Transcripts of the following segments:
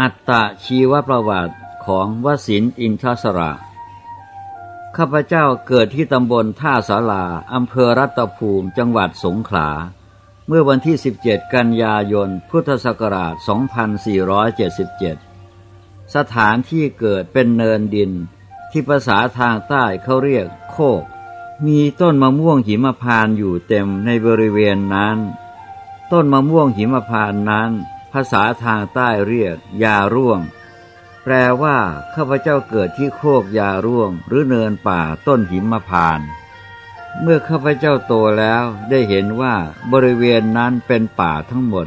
อัตตะชีวประวัติของวสินอินทศระ ข้าพเจ้าเกิดที่ตำบลท่าสาราอำเภอรัตภูมิจังหวัดสงขลา เมื่อวันที่ 17 กันยายน พุทธศักราช 2477 สถานที่เกิดเป็นเนินดิน ที่ภาษาทางใต้เขาเรียกโคก มีต้นมะม่วงหิมพานอยู่เต็มในบริเวณนั้น ต้นมะม่วงหิมพานนั้นาษาทางใต้เรียกยาร่วง แปลว่าข้าพเจ้าเกิดที่โคกยาร่วง หรือเนินป่าต้นหิมพาน เมื่อข้าพเจ้าโตแล้วได้เห็นว่าบริเวณนั้นเป็นป่าทั้งหมด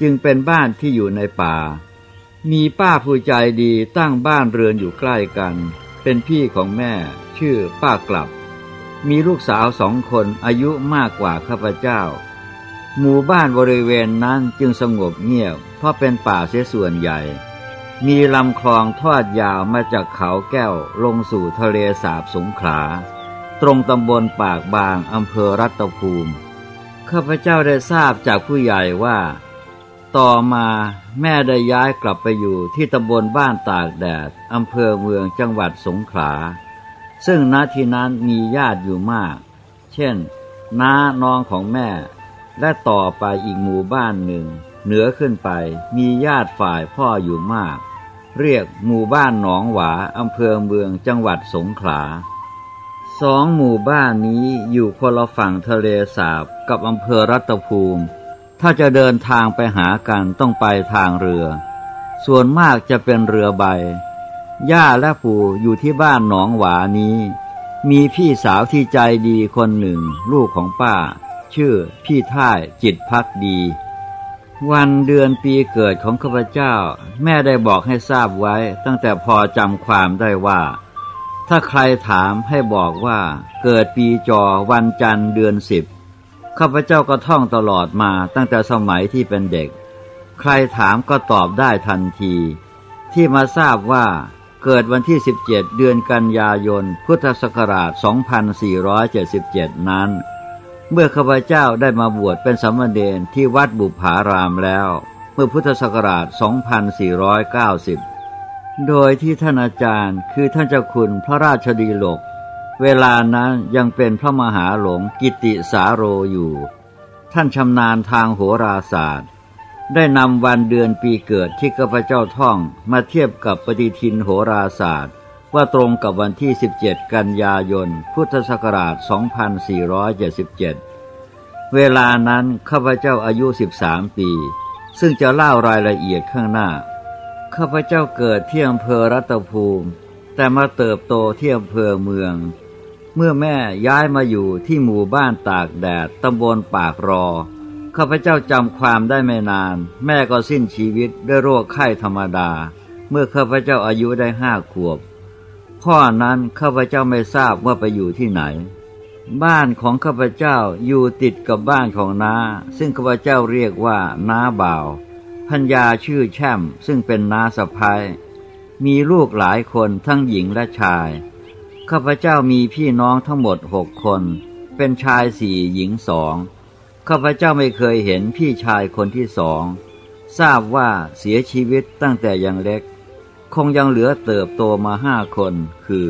จึงเป็นบ้านที่อยู่ในป่า มีป้าผู้ใจดีตั้งบ้านเรือนอยู่ใกล้กัน เป็นพี่ของแม่ ชื่อป้ากลับ มีลูกสาวสองคนอายุมากกว่าข้าพเจ้า หมู่บ้านบริเวณนั้นจึงสงบเงียบ เพราะเป็นป่าเสียส่วนใหญ่ มีลำคลองทอดยาวมาจากเขาแก้วลงสู่ทะเลสาบสงขลา ตรงตำบลปากบางอำเภอรัตภูมิ ข้าพเจ้าได้ทราบจากผู้ใหญ่ว่า ต่อมาแม่ได้ย้ายกลับไปอยู่ที่ตำบลบ้านตากแดดอำเภอเมืองจังหวัดสงขลา ซึ่งณที่นั้นมีญาติอยู่มาก เช่น น้าน้องของแม่ และต่อไปอีกหมู่บ้านหนึ่ง เหนือขึ้นไปมีญาติฝ่ายพ่ออยู่มาก เรียกหมู่บ้านหนองหวาอำเภอเมืองจังหวัดสงขลาสองหมู่บ้านนี้อยู่คนละฝั่งทะเลสาบกับอำเภอรัตภูมิ ถ้าจะเดินทางไปหากันต้องไปทางเรือ ส่วนมากจะเป็นเรือใบย่าและปู่อยู่ที่บ้านหนองหวานี้ มีพี่สาวที่ใจดีคนหนึ่ง ลูกของป้า ชื่อ พี่ท่ายจิตพักดี วันเดือนปีเกิดของข้าพเจ้า แม่ได้บอกให้ทราบไว้ ตั้งแต่พอจำความได้ว่า ถ้าใครถามให้บอกว่า เกิดปีจอวันจันทร์เดือนสิบข้าพเจ้าก็ท่องตลอดมาตั้งแต่สมัยที่เป็นเด็ก ใครถามก็ตอบได้ทันที ที่มาทราบว่าเกิดวันที่ 17 เดือนกันยายน พุทธศักราช 2477 นั้น เมื่อข้าพเจ้าได้มาบวชเป็นสมณเณรที่วัดบุพารามแล้ว เมื่อพุทธศักราช 2490 โดยที่ท่านอาจารย์คือท่านเจ้าคุณพระราชดีโลก เวลานั้นยังเป็นพระมหาหลวงกิติสาโรอยู่ ท่านชำนาญทางโหราศาสตร์ ได้นำวันเดือนปีเกิดที่ข้าพเจ้าท่องมาเทียบกับปฏิทินโหราศาสตร์ ว่าตรงกับวันที่ 17 กันยายน พุทธศักราช 2477 เวลานั้นข้าพเจ้าอายุ 13 ปี ซึ่งจะเล่ารายละเอียดข้างหน้า ข้าพเจ้าเกิดที่อำเภอรัตภูมิ แต่มาเติบโตที่อำเภอเมือง เมื่อแม่ย้ายมาอยู่ที่หมู่บ้านตากแดดตำบลปากรอ ข้าพเจ้าจำความได้ไม่นาน แม่ก็สิ้นชีวิตด้วยโรคไข้ธรรมดา เมื่อข้าพเจ้าอายุได้ห้าขวบ ข้อนั้นข้าพเจ้าไม่ทราบว่าไปอยู่ที่ไหน บ้านของข้าพเจ้าอยู่ติดกับบ้านของนาซึ่งข้าพเจ้าเรียกว่านาบ่าวพัญญาชื่อแช่มซึ่งเป็นนาสะพ้ายมีลูกหลายคนทั้งหญิงและชาย ข้าพเจ้ามีพี่น้องทั้งหมดหกคน เป็นชายสี่หญิงสองข้าพเจ้าไม่เคยเห็นพี่ชายคนที่สอง ทราบว่าเสียชีวิตตั้งแต่ยังเล็ก คงยังเหลือเติบโตมาห้าคน คือ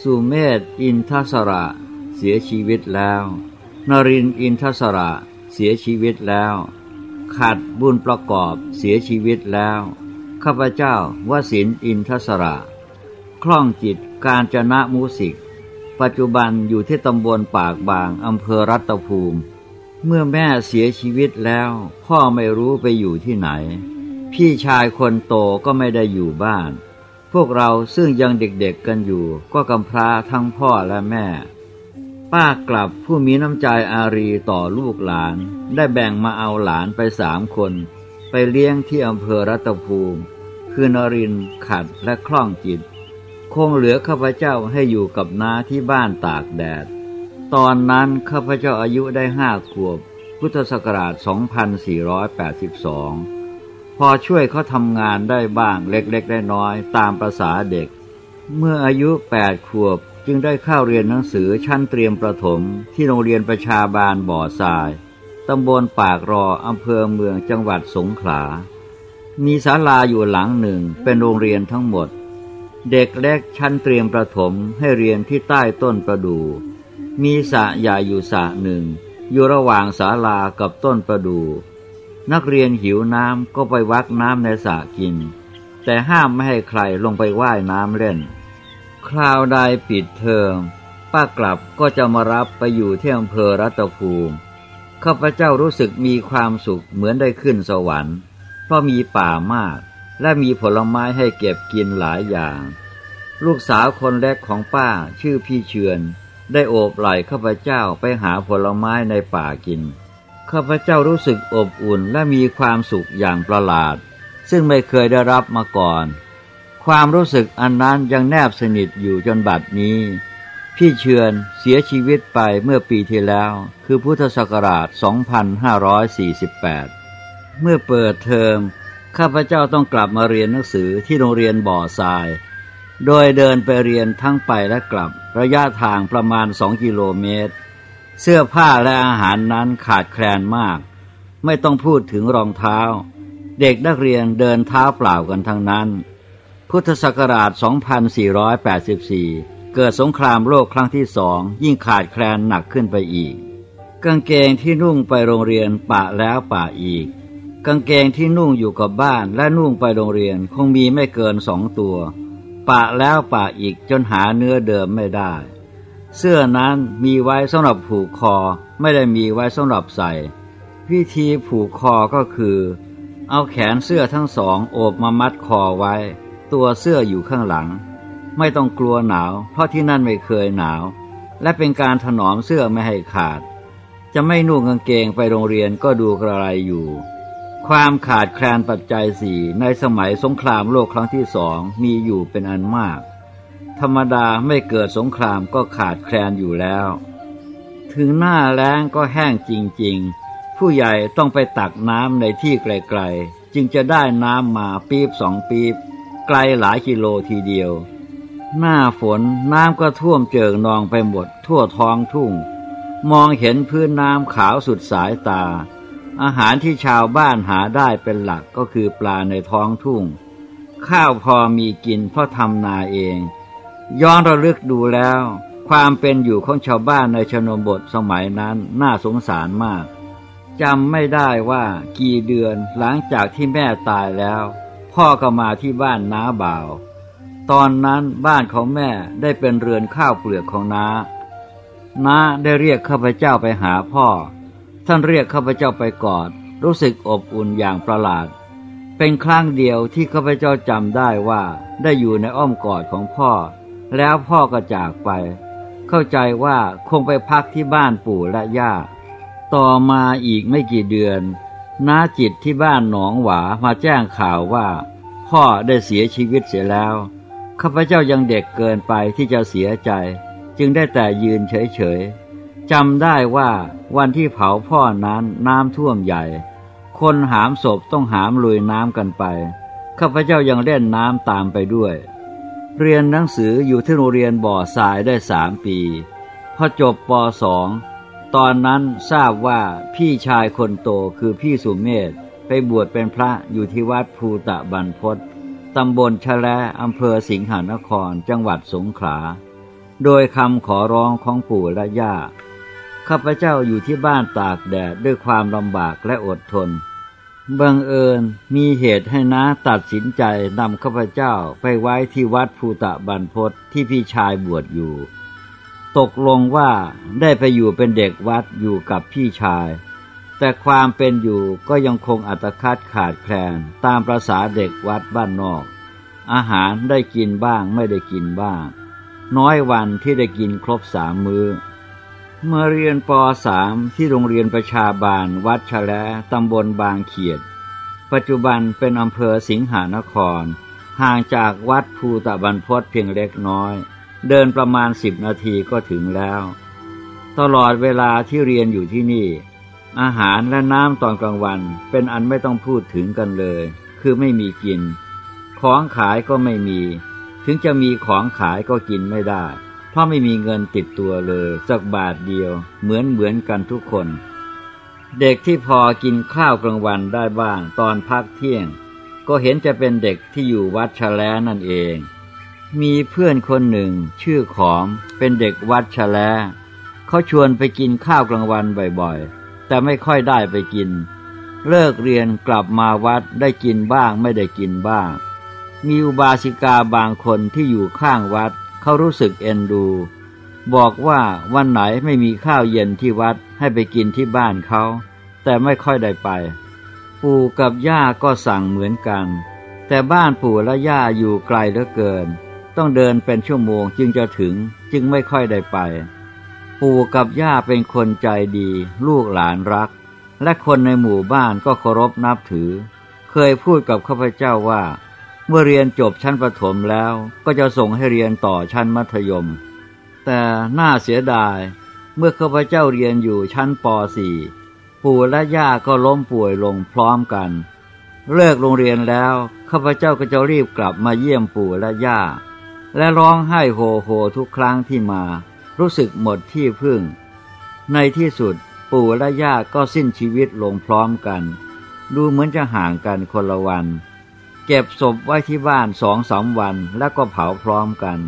สุเมธอินทศระ เสียชีวิตแล้ว นรินอินทศระเสียชีวิตแล้ว ขัดบุญประกอบเสียชีวิตแล้ว ข้าพเจ้าวสินอินทศระ คล่องจิตการจนะมูสิก ปัจจุบันอยู่ที่ตำบลปากบางอำเภอรัตภูมิ เมื่อแม่เสียชีวิตแล้ว พ่อไม่รู้ไปอยู่ที่ไหน พี่ชายคนโตก็ไม่ได้อยู่บ้าน พวกเราซึ่งยังเด็กๆกันอยู่ก็กำพร้าทั้งพ่อและแม่ ป้ากลับผู้มีน้ำใจอารีต่อลูกหลาน ได้แบ่งมาเอาหลานไปสามคน ไปเลี้ยงที่อำเภอรัตภูมิ คือนรินขัดและคล่องจิต คงเหลือข้าพเจ้าให้อยู่กับน้าที่บ้านตากแดด ตอนนั้นข้าพเจ้าอายุได้ห้าขวบ พุทธศักราช 2482 อช่วยเขาทำงานได้บ้างเล็กๆได้น้อยตามประษาเด็ก เมื่ออายุแปดขวบจึงได้เข้าเรียนหนังสือชั้นเตรียมประถม ที่โรงเรียนประชาบาลบ่อทรายตำบลปากรออำเภอเมืองจังหวัดสงขลา มีศาลาอยู่หลังหนึ่งเป็นโรงเรียนทั้งหมด เด็กเล็กชั้นเตรียมประถมให้เรียนที่ใต้ต้นประดู่มีสระใหญ่อยู่สระหนึ่ง อยู่ระหว่างศาลากับต้นประดู่ นักเรียนหิวน้ำก็ไปวักน้ำในสระกิน แต่ห้ามไม่ให้ใครลงไปว่ายน้ำเล่น คราวใดปิดเทอมป้ากลับก็จะมารับไปอยู่ที่อำเภอรัตภูมิข้าพเจ้ารู้สึกมีความสุขเหมือนได้ขึ้นสวรรค์ เพราะมีป่ามาก และมีผลไม้ให้เก็บกินหลายอย่าง ลูกสาวคนแรกของป้าชื่อพี่เชือน ได้โอบไหล่ข้าพเจ้าไปหาผลไม้ในป่ากิน ข้าพเจ้ารู้สึกอบอุ่นและมีความสุขอย่างประหลาด ซึ่งไม่เคยได้รับมาก่อน ความรู้สึกอันนั้นยังแนบสนิทอยู่จนบัดนี้ พี่เชือนเสียชีวิตไปเมื่อปีที่แล้ว คือพุทธศักราช 2548 เมื่อเปิดเทอม ข้าพเจ้าต้องกลับมาเรียนหนังสือที่โรงเรียนบ่อทราย โดยเดินไปเรียนทั้งไปและกลับระยะทางประมาณสองกิโลเมตร เสื้อผ้าและอาหารนั้นขาดแคลนมาก ไม่ต้องพูดถึงรองเท้า เด็กนักเรียนเดินเท้าเปล่ากันทั้งนั้น พุทธศักราช 2484 เกิดสงครามโลกครั้งที่สองยิ่งขาดแคลนหนักขึ้นไปอีก กางเกงที่นุ่งไปโรงเรียนปะแล้วปะอีก กางเกงที่นุ่งอยู่กับบ้านและนุ่งไปโรงเรียนคงมีไม่เกินสองตัว ปะแล้วปะอีกจนหาเนื้อเดิมไม่ได้ เสื้อนั้นมีไว้สำหรับผูกคอไม่ได้มีไว้สำหรับใส่ วิธีผูกคอก็คือ เอาแขนเสื้อทั้งสองโอบมามัดคอไว้ ตัวเสื้ออยู่ข้างหลัง ไม่ต้องกลัวหนาว เพราะที่นั่นไม่เคยหนาว และเป็นการถนอมเสื้อไม่ให้ขาด จะไม่นุ่งกางเกงไปโรงเรียนก็ดูกระไรอยู่ ความขาดแคลนปัจจัยสี่ในสมัยสงครามโลกครั้งที่สองมีอยู่เป็นอันมาก ธรรมดาไม่เกิดสงครามก็ขาดแคลนอยู่แล้ว ถึงหน้าแล้งก็แห้งจริงๆ ผู้ใหญ่ต้องไปตักน้ำในที่ไกลๆ จึงจะได้น้ำมาปีบสองปีบ ไกลหลายกิโลทีเดียว หน้าฝนน้ำก็ท่วมเจิงนองไปหมดทั่วท้องทุ่ง มองเห็นพื้นน้ำขาวสุดสายตา อาหารที่ชาวบ้านหาได้เป็นหลักก็คือปลาในท้องทุ่ง ข้าวพอมีกินเพราะทำนาเอง ย้อนระลึกดูแล้ว ความเป็นอยู่ของชาวบ้านในชนบทสมัยนั้นน่าสงสารมากจำไม่ได้ว่ากี่เดือนหลังจากที่แม่ตายแล้ว พ่อก็มาที่บ้านน้าบ่าว ตอนนั้นบ้านของแม่ได้เป็นเรือนข้าวเปลือกของน้า น้าได้เรียกข้าพเจ้าไปหาพ่อ ท่านเรียกข้าพเจ้าไปกอด รู้สึกอบอุ่นอย่างประหลาด เป็นครั้งเดียวที่ข้าพเจ้าจำได้ว่าได้อยู่ในอ้อมกอดของพ่อ แล้วพ่อก็จากไป เข้าใจว่าคงไปพักที่บ้านปู่และย่า ต่อมาอีกไม่กี่เดือน น้าจิตที่บ้านหนองหวามาแจ้งข่าวว่า พ่อได้เสียชีวิตเสียแล้ว ข้าพเจ้ายังเด็กเกินไปที่จะเสียใจ จึงได้แต่ยืนเฉยๆจำได้ว่าวันที่เผาพ่อนั้นน้ำท่วมใหญ่ คนหามศพต้องหามลุยน้ำกันไป ข้าพเจ้ายังเล่นน้ำตามไปด้วย เรียนหนังสืออยู่ที่โรงเรียนบ่อทรายได้สามปี พอจบปสอง ตอนนั้นทราบว่าพี่ชายคนโตคือพี่สุมเมธไปบวชเป็นพระอยู่ที่วัดภูตะบันพศตำบลชะแลอำเภอสิงหานครจังหวัดสงขลา โดยคำขอร้องของปู่และย่า ข้าพเจ้าอยู่ที่บ้านตากแดดด้วยความลำบากและอดทน บังเอิญมีเหตุให้น้าตัดสินใจนำข้าพเจ้าไปไว้ที่วัดภูตะบันพศที่พี่ชายบวชอยู่ ตกลงว่าได้ไปอยู่เป็นเด็กวัดอยู่กับพี่ชาย แต่ความเป็นอยู่ก็ยังคงอัตคัดขาดแคลนตามประษาเด็กวัดบ้านนอก อาหารได้กินบ้างไม่ได้กินบ้าง น้อยวันที่ได้กินครบสามมือ้อ เมื่อเรียนป .3 ที่โรงเรียนประชาบาล วัดชะแลตำบลบางเขียด ปัจจุบันเป็นอำเภอสิงหานคร ห่างจากวัดภูตะบันพศเพียงเล็กน้อย เดินประมาณสิบนาทีก็ถึงแล้ว ตลอดเวลาที่เรียนอยู่ที่นี่ อาหารและน้ำตอนกลางวันเป็นอันไม่ต้องพูดถึงกันเลย คือไม่มีกิน ของขายก็ไม่มี ถึงจะมีของขายก็กินไม่ได้ เพราะไม่มีเงินติดตัวเลยสักบาทเดียว เหมือนเหมือนกันทุกคน เด็กที่พอกินข้าวกลางวันได้บ้างตอนพักเที่ยง ก็เห็นจะเป็นเด็กที่อยู่วัดชะแลนั่นเอง มีเพื่อนคนหนึ่ง ชื่อขอมเป็นเด็กวัดชะแลเขาชวนไปกินข้าวกลางวันบ่อยๆ แต่ไม่ค่อยได้ไปกิน เลิกเรียนกลับมาวัดได้กินบ้างไม่ได้กินบ้างมีอุบาสิกาบางคนที่อยู่ข้างวัด เขารู้สึกเอ็นดู บอกว่าวันไหนไม่มีข้าวเย็นที่วัดให้ไปกินที่บ้านเขา แต่ไม่ค่อยได้ไป ปู่กับย่าก็สั่งเหมือนกัน แต่บ้านปู่และย่าอยู่ไกลเหลือเกิน ต้องเดินเป็นชั่วโมงจึงจะถึงจึงไม่ค่อยได้ไป ปู่กับย่าเป็นคนใจดี ลูกหลานรัก และคนในหมู่บ้านก็เคารพนับถือ เคยพูดกับข้าพเจ้าว่า มื่อเรียนจบชั้นประถมแล้วก็จะส่งให้เรียนต่อชั้นมัธยม แต่น่าเสียดายเมื่อข้าพเจ้าเรียนอยู่ชั้นป .4 ปู่และย่าก็ล้มป่วยลงพร้อมกัน เลิกโรงเรียนแล้วข้าพเจ้าก็จะรีบกลับมาเยี่ยมปู่และย่า และร้องไห้โฮโฮทุกครั้งที่มา รู้สึกหมดที่พึ่ง ในที่สุดปู่และย่าก็สิ้นชีวิตลงพร้อมกัน ดูเหมือนจะห่างกันคนละวัน เก็บศพไว้ที่บ้านสองสามวันแล้วก็เผาพร้อมกัน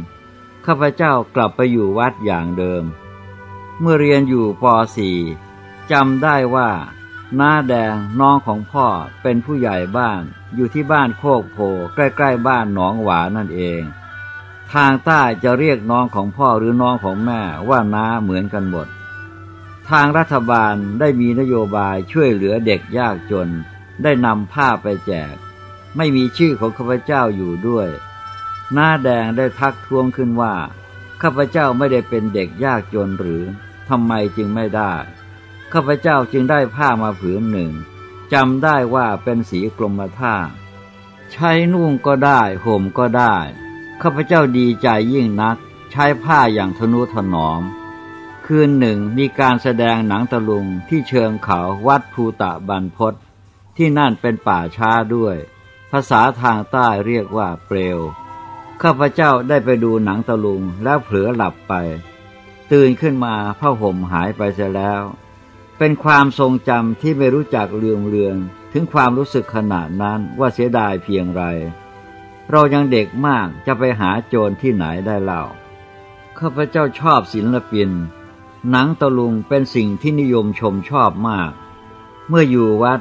ข้าพเจ้ากลับไปอยู่วัดอย่างเดิม เมื่อเรียนอยู่ป .4 จำได้ว่าน้าแดงน้องของพ่อเป็นผู้ใหญ่บ้านอยู่ที่บ้านโคกโพใกล้ๆบ้านหนองหวานั่นเอง ทางใต้จะเรียกน้องของพ่อหรือน้องของแม่ว่าน้าเหมือนกันหมด ทางรัฐบาลได้มีนโยบายช่วยเหลือเด็กยากจน ได้นำผ้าไปแจก ไม่มีชื่อของข้าพเจ้าอยู่ด้วย หน้าแดงได้ทักท้วงขึ้นว่า ข้าพเจ้าไม่ได้เป็นเด็กยากจนหรือทำไมจึงไม่ได้ ข้าพเจ้าจึงได้ผ้ามาผืนหนึ่งจำได้ว่าเป็นสีกรมท่า ใช้นุ่งก็ได้ห่มก็ได้ ข้าพเจ้าดีใจยิ่งนัก ใช้ผ้าอย่างทนุถนอม คืนหนึ่งมีการแสดงหนังตะลุงที่เชิงเขาวัดภูตะบันพศที่นั่นเป็นป่าช้าด้วย ภาษาทางใต้เรียกว่าเปลว ข้าพเจ้าได้ไปดูหนังตะลุงแล้วเผลอหลับไป ตื่นขึ้นมาผ้าห่มหายไปเสียแล้ว เป็นความทรงจำที่ไม่รู้จักเลืองเลืองถึงความรู้สึกขนาดนั้นว่าเสียดายเพียงไร เรายังเด็กมากจะไปหาโจรที่ไหนได้เล่า ข้าพเจ้าชอบศิลปิน หนังตะลุงเป็นสิ่งที่นิยมชมชอบมาก เมื่ออยู่วัด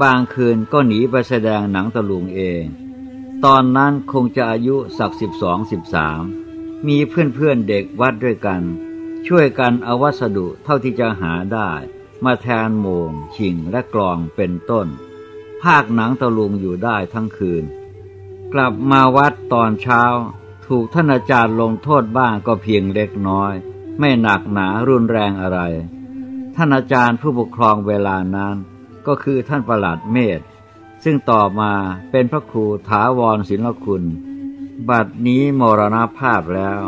บางคืนก็หนีไปแสดงหนังตะลุงเอง ตอนนั้นคงจะอายุสักสิบสองสิบสามมีเพื่อนๆเด็กวัดด้วยกัน ช่วยกันเอาวัสดุเท่าที่จะหาได้ มาแทนโมง ชิงและกลองเป็นต้น ภาคหนังตะลุงอยู่ได้ทั้งคืน กลับมาวัดตอนเช้า ถูกท่านอาจารย์ลงโทษบ้างก็เพียงเล็กน้อย ไม่หนักหนารุนแรงอะไร ท่านอาจารย์ผู้ปกครองเวลานั้น ก็คือท่านประหลัดเมธซึ่งต่อมาเป็นพระครูถาวรศิลคุณ บัดนี้มรณภาพแล้ว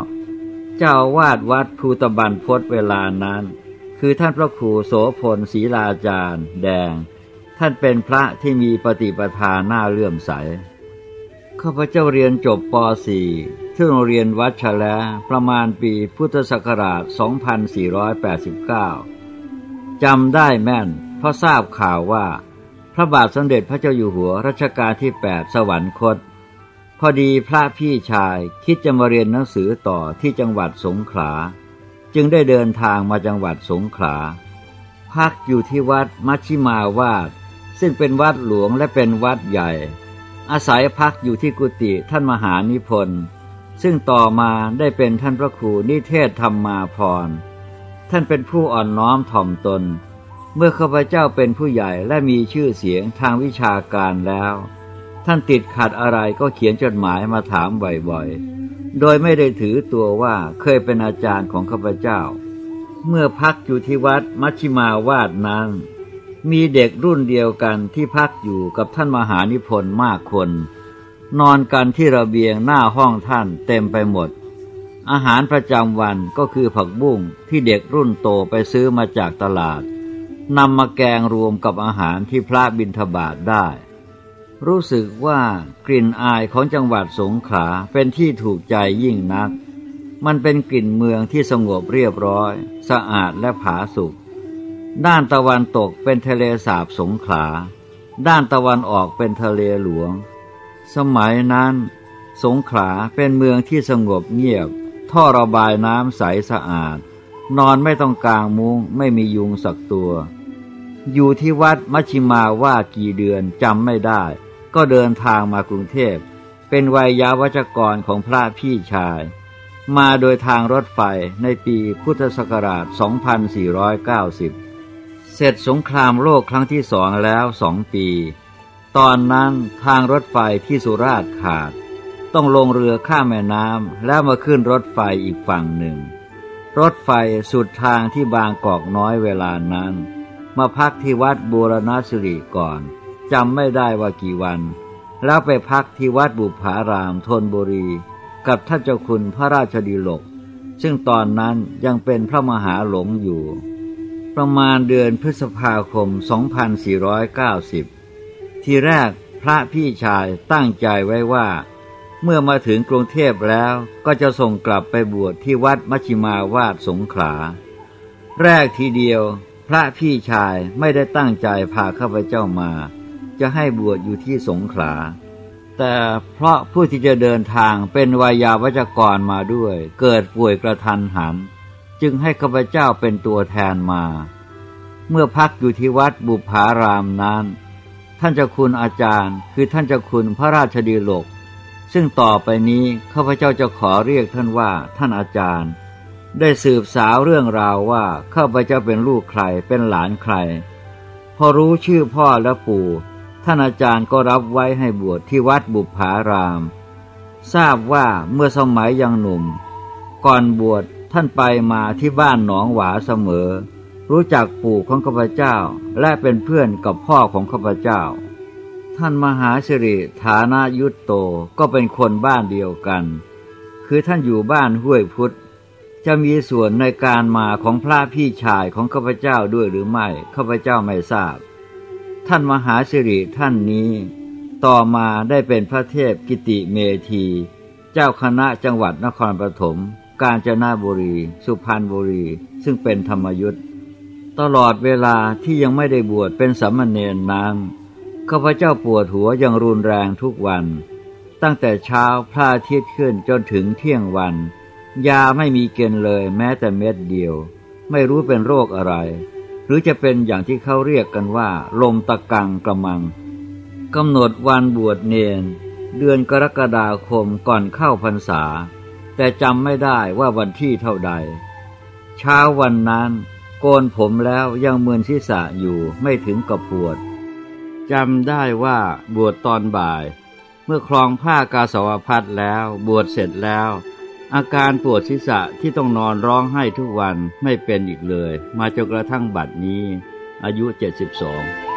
เจ้าวาดวัดภูตะบันพศเวลานั้น คือท่านพระครูโสพลศรีลาจารย์ แดง ท่านเป็นพระที่มีปฏิปทาหน้าเลื่อมใสข้าพเจ้าเรียนจบป .4 ที่โรงเรียนวัดชะแลประมาณปีพุทธศักราช 2489จำได้แม่น ราะทราบข่าวว่า พระบาทสมเด็จพระเจ้าอยู่หัวรัชกาลที่ 8 สวรรคต พอดีพระพี่ชายคิดจะมาเรียนหนังสือต่อที่จังหวัดสงขลา จึงได้เดินทางมาจังหวัดสงขลา พักอยู่ที่วัดมัชชิมาวาด ซึ่งเป็นวัดหลวงและเป็นวัดใหญ่ อาศัยพักอยู่ที่กุฏิท่านมหานิพนธ์ซึ่งต่อมาได้เป็นท่านพระครูนิเทศธรรมมาพร ท่านเป็นผู้อ่อนน้อมถ่อมตน เมื่อข้าพเจ้าเป็นผู้ใหญ่และมีชื่อเสียงทางวิชาการแล้ว ท่านติดขัดอะไรก็เขียนจดหมายมาถามบ่อยๆ โดยไม่ได้ถือตัวว่าเคยเป็นอาจารย์ของข้าพเจ้า เมื่อพักอยู่ที่วัดมัชชิมาวาดนั้น มีเด็กรุ่นเดียวกันที่พักอยู่กับท่านมหานิพนธ์มากคน นอนกันที่ระเบียงหน้าห้องท่านเต็มไปหมด อาหารประจำวันก็คือผักบุ้งที่เด็กรุ่นโตไปซื้อมาจากตลาด นำมาแกงรวมกับอาหารที่พระบิณฑบาตได้ รู้สึกว่ากลิ่นอายของจังหวัดสงขลาเป็นที่ถูกใจยิ่งนัก มันเป็นกลิ่นเมืองที่สงบเรียบร้อย สะอาดและผาสุกด้านตะวันตกเป็นทะเลสาบสงขลา ด้านตะวันออกเป็นทะเลหลวง สมัยนั้น สงขลาเป็นเมืองที่สงบเงียบ ท่อระบายน้ำใสสะอาด นอนไม่ต้องกลางมุ้งไม่มียุงสักตัว อยู่ที่วัดมัชิมาว่ากี่เดือนจำไม่ได้ ก็เดินทางมากรุงเทพ เป็นวัยยาวัจกรของพระพี่ชาย มาโดยทางรถไฟในปีพุทธศักราช 2490 เสร็จสงครามโลกครั้งที่สองแล้วสองปี ตอนนั้นทางรถไฟที่สุราษฎร์ขาด ต้องลงเรือข้ามแม่น้ำแล้วมาขึ้นรถไฟอีกฝั่งหนึ่ง รถไฟสุดทางที่บางกอกน้อยเวลานั้น มาพักที่วัดบูรณสิริก่อนจำไม่ได้ว่ากี่วัน แล้วไปพักที่วัดบุพารามทนบุรี กับท่านเจ้าคุณพระราชดีลก ซึ่งตอนนั้นยังเป็นพระมหาหลงอยู่ ประมาณเดือนพฤษภาคม 2490 ทีแรกพระพี่ชายตั้งใจไว้ว่า เมื่อมาถึงกรุงเทพแล้วก็จะส่งกลับไปบวชที่วัดมัชชิมาวาดสงขลา แรกทีเดียว พระพี่ชายไม่ได้ตั้งใจพาข้าพเจ้ามา จะให้บวชอยู่ที่สงขลา แต่เพราะผู้ที่จะเดินทางเป็นวายาวัจกรมาด้วย เกิดป่วยกระทันหัน จึงให้ข้าพเจ้าเป็นตัวแทนมา เมื่อพักอยู่ที่วัดบุพารามนั้น ท่านเจ้าคุณอาจารย์คือท่านเจ้าคุณพระราชดีโลกซึ่งต่อไปนี้ข้าพเจ้าจะขอเรียกท่านว่าท่านอาจารย์ ได้สืบสาวเรื่องราวว่าข้าพเจ้าเป็นลูกใครเป็นหลานใคร พอรู้ชื่อพ่อและปู่ท่านอาจารย์ก็รับไว้ให้บวชที่วัดบุพาราม ทราบว่าเมื่อสมัยยังหนุ่ม ก่อนบวชท่านไปมาที่บ้านหนองหวาเสมอ รู้จักปู่ของข้าพเจ้าและเป็นเพื่อนกับพ่อของข้าพเจ้า ท่านมหาสิริฐานายุตโตก็เป็นคนบ้านเดียวกัน คือท่านอยู่บ้านห้วยพุทธ จะมีส่วนในการมาของพระพี่ชายของข้าพเจ้าด้วยหรือไม่ข้าพเจ้าไม่ทราบ ท่านมหาสิริท่านนี้ ต่อมาได้เป็นพระเทพกิติเมธี เจ้าคณะจังหวัดนครปฐมกาญจนบุรี สุพรรณบุรี ซึ่งเป็นธรรมยุทธ์ตลอดเวลาที่ยังไม่ได้บวชเป็นสามเณรนั้นข้าพเจ้าปวดหัวอย่างรุนแรงทุกวัน ตั้งแต่เช้าพระอาทิตย์ขึ้นจนถึงเที่ยงวัน ยาไม่มีเกณฑ์เลยแม้แต่เม็ดเดียว ไม่รู้เป็นโรคอะไร หรือจะเป็นอย่างที่เขาเรียกกันว่า ลมตะกังกระมังกำหนดวันบวชเนน เดือนกรกฎาคมก่อนเข้าพรรษา แต่จำไม่ได้ว่าวันที่เท่าใด เช้าวันนั้น โกนผมแล้วยังมึนศีรษะอยู่ไม่ถึงกับปวดจำได้ว่าบวชตอนบ่าย เมื่อคลองผ้ากาสาวพัดแล้วบวชเสร็จแล้ว อาการปวดศีรษะที่ต้องนอนร้องไห้ทุกวันไม่เป็นอีกเลย มาจนกระทั่งบัดนี้ อายุ72